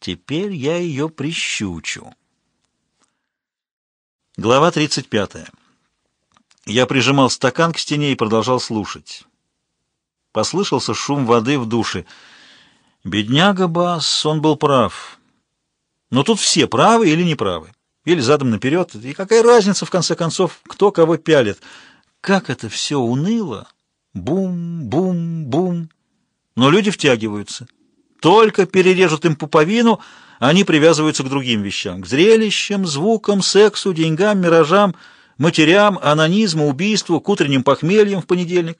Теперь я ее прищучу. Глава 35. Я прижимал стакан к стене и продолжал слушать. Послышался шум воды в душе. Бедняга Бас, он был прав. Но тут все правы или неправы. Или задом наперед. И какая разница, в конце концов, кто кого пялит. Как это все уныло. Бум, бум, бум. Но люди втягиваются. Только перережут им пуповину, они привязываются к другим вещам. К зрелищам, звукам, сексу, деньгам, миражам, матерям, анонизму, убийству, к утренним похмельям в понедельник.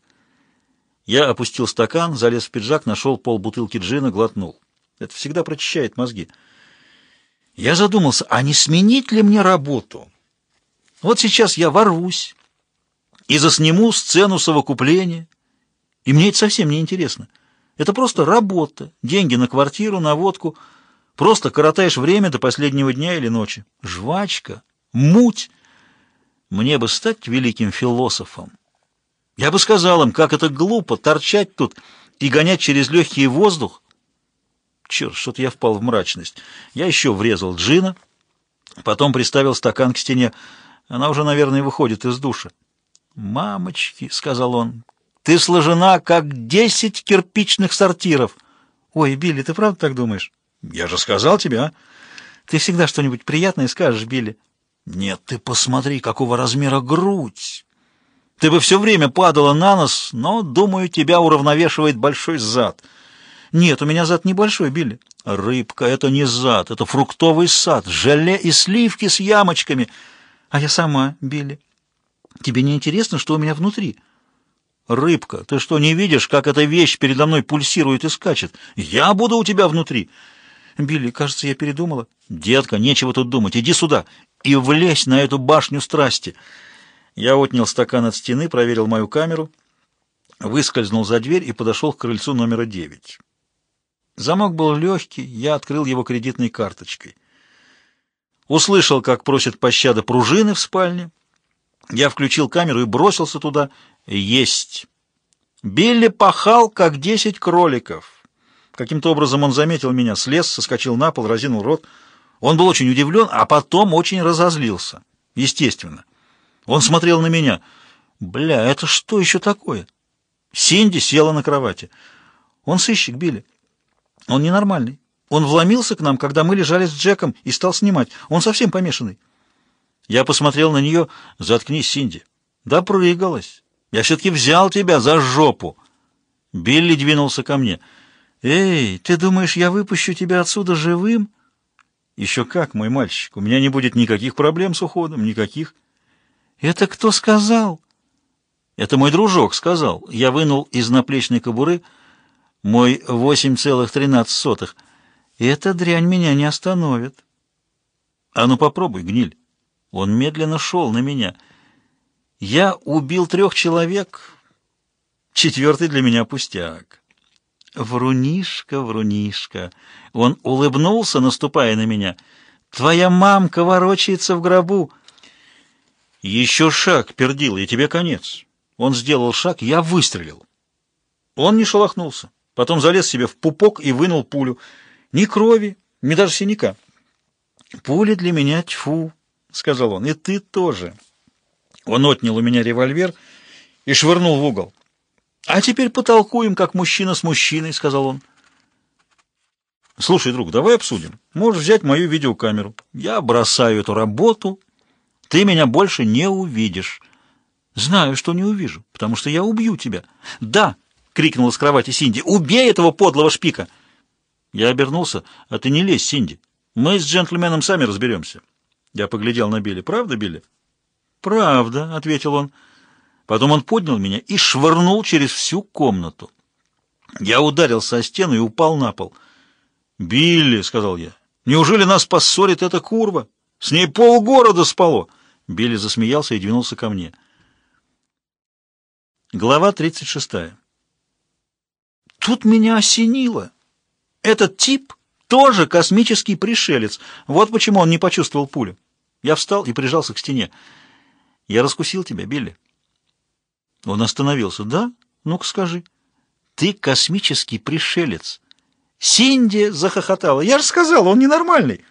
Я опустил стакан, залез в пиджак, нашел полбутылки джина, глотнул. Это всегда прочищает мозги. Я задумался, а не сменить ли мне работу? Вот сейчас я ворвусь и засниму сцену совокупления, и мне это совсем не интересно. Это просто работа, деньги на квартиру, на водку. Просто коротаешь время до последнего дня или ночи. Жвачка, муть. Мне бы стать великим философом. Я бы сказал им, как это глупо торчать тут и гонять через легкий воздух. Черт, что-то я впал в мрачность. Я еще врезал джина, потом приставил стакан к стене. Она уже, наверное, выходит из душа. «Мамочки», — сказал он, — «ты сложена, как десять кирпичных сортиров». «Ой, Билли, ты правда так думаешь?» «Я же сказал тебе, а?» «Ты всегда что-нибудь приятное скажешь, Билли». «Нет, ты посмотри, какого размера грудь!» Ты бы все время падала на нос, но, думаю, тебя уравновешивает большой зад. Нет, у меня зад небольшой, Билли. Рыбка — это не зад, это фруктовый сад, желе и сливки с ямочками. А я сама, Билли. Тебе не интересно, что у меня внутри? Рыбка, ты что, не видишь, как эта вещь передо мной пульсирует и скачет? Я буду у тебя внутри. Билли, кажется, я передумала. Детка, нечего тут думать, иди сюда и влезь на эту башню страсти. Я отнял стакан от стены, проверил мою камеру, выскользнул за дверь и подошел к крыльцу номера девять. Замок был легкий, я открыл его кредитной карточкой. Услышал, как просит пощады пружины в спальне. Я включил камеру и бросился туда. Есть! Билли пахал, как десять кроликов. Каким-то образом он заметил меня, слез, соскочил на пол, разинул рот. Он был очень удивлен, а потом очень разозлился. Естественно. Он смотрел на меня. «Бля, это что еще такое?» Синди села на кровати. «Он сыщик, Билли. Он ненормальный. Он вломился к нам, когда мы лежали с Джеком, и стал снимать. Он совсем помешанный». Я посмотрел на нее. «Заткнись, Синди». «Допрыгалась. Я все-таки взял тебя за жопу». Билли двинулся ко мне. «Эй, ты думаешь, я выпущу тебя отсюда живым?» «Еще как, мой мальчик. У меня не будет никаких проблем с уходом, никаких». «Это кто сказал?» «Это мой дружок сказал». Я вынул из наплечной кобуры мой 8,13. «Эта дрянь меня не остановит». «А ну попробуй, гниль». Он медленно шел на меня. «Я убил трех человек. Четвертый для меня пустяк». «Врунишка, врунишка!» Он улыбнулся, наступая на меня. «Твоя мамка ворочается в гробу». «Еще шаг, пердил, и тебе конец». Он сделал шаг, я выстрелил. Он не шелохнулся. Потом залез себе в пупок и вынул пулю. Ни крови, ни даже синяка. «Пуля для меня тьфу», — сказал он, — «и ты тоже». Он отнял у меня револьвер и швырнул в угол. «А теперь потолкуем, как мужчина с мужчиной», — сказал он. «Слушай, друг, давай обсудим. Можешь взять мою видеокамеру. Я бросаю эту работу ты меня больше не увидишь. Знаю, что не увижу, потому что я убью тебя. Да, крикнула с кровати Синди. Убей этого подлого шпика. Я обернулся. А ты не лезь, Синди. Мы с джентльменом сами разберемся. Я поглядел на Билли. Правда, Билли? Правда, ответил он. Потом он поднял меня и швырнул через всю комнату. Я ударился о стену и упал на пол. «Билли», — сказал я, — «неужели нас поссорит эта курва? С ней полгорода спало». Билли засмеялся и двинулся ко мне. Глава 36. Тут меня осенило. Этот тип тоже космический пришелец. Вот почему он не почувствовал пулю. Я встал и прижался к стене. Я раскусил тебя, Билли. Он остановился. Да? Ну-ка скажи. Ты космический пришелец. Синди захохотала. «Я же сказал, он ненормальный!»